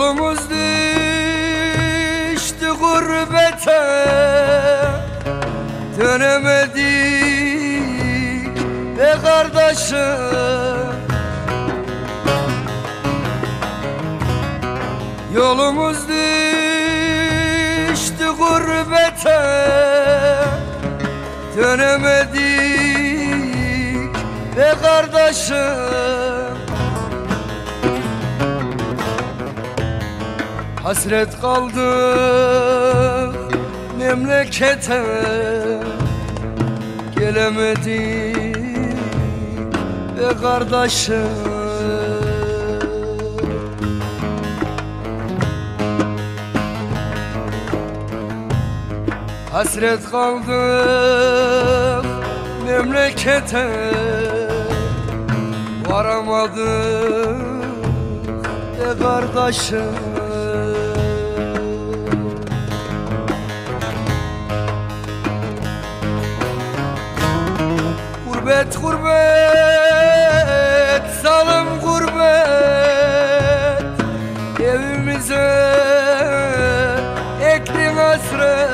Yolumuz düştü gurbete Dönemedik be kardeşim Yolumuz düştü gurbete Dönemedik be kardeşim Hasret kaldık memlekete. Gelemedik be kardeşim. Hasret kaldık memlekete. Varamadık de kardeşim Gurbet gurbet salım gurbet. Evimize ektin hasret.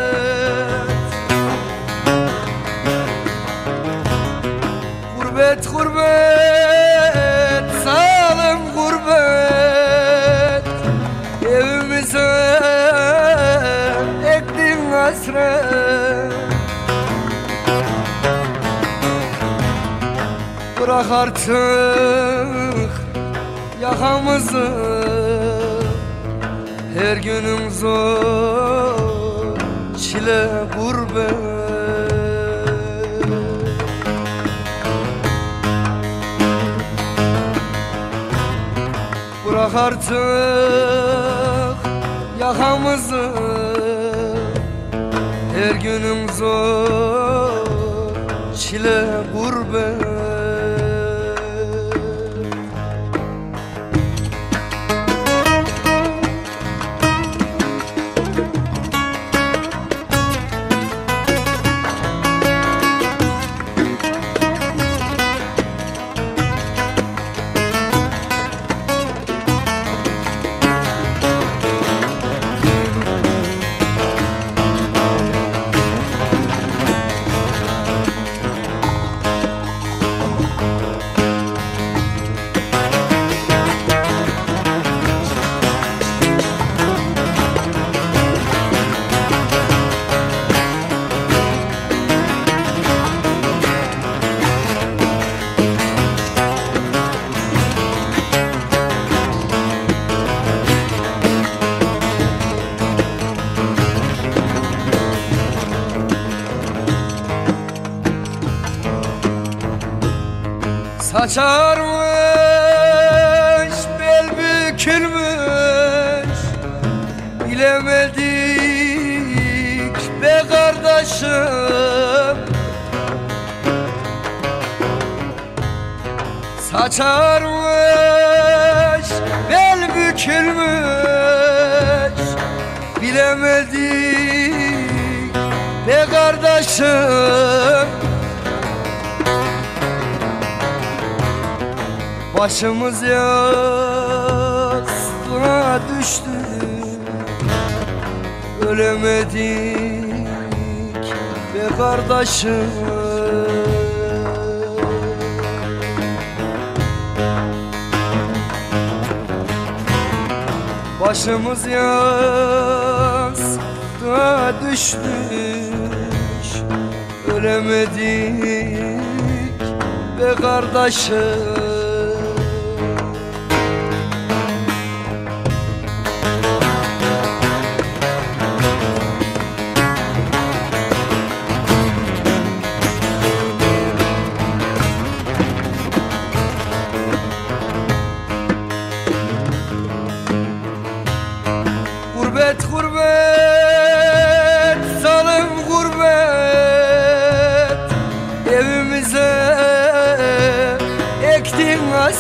Gurbet gurbet Bırak artık yakamızı. Her günüm zor çile gurbet. Bırak artık yakamızı. Her günüm zor çile gurbet Saçarmış bel bükülmüş. Bilemedik be kardeşim. Saçarmış bel bükülmüş. Bilemedik be kardeşim Başımız yastığa düştü Ölemedik be kardeşim. Başımız yastığa düşmüş Ölemedik be kardeşim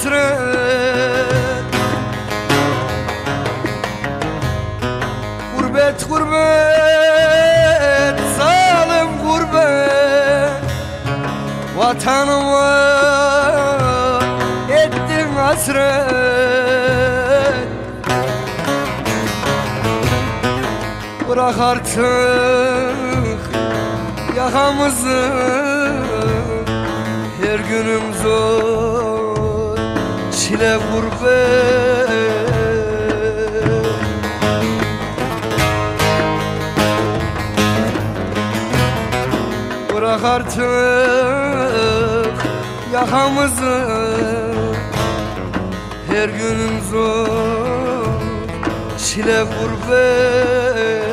hasret Gurbet gurbet salım gurbet. Vatanıma ettin hasret. Bırak artık yakamızı Her günüm zor çile gurbet Bırak artık yakamızı. Her günüm zor çile gurbet